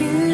You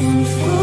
And for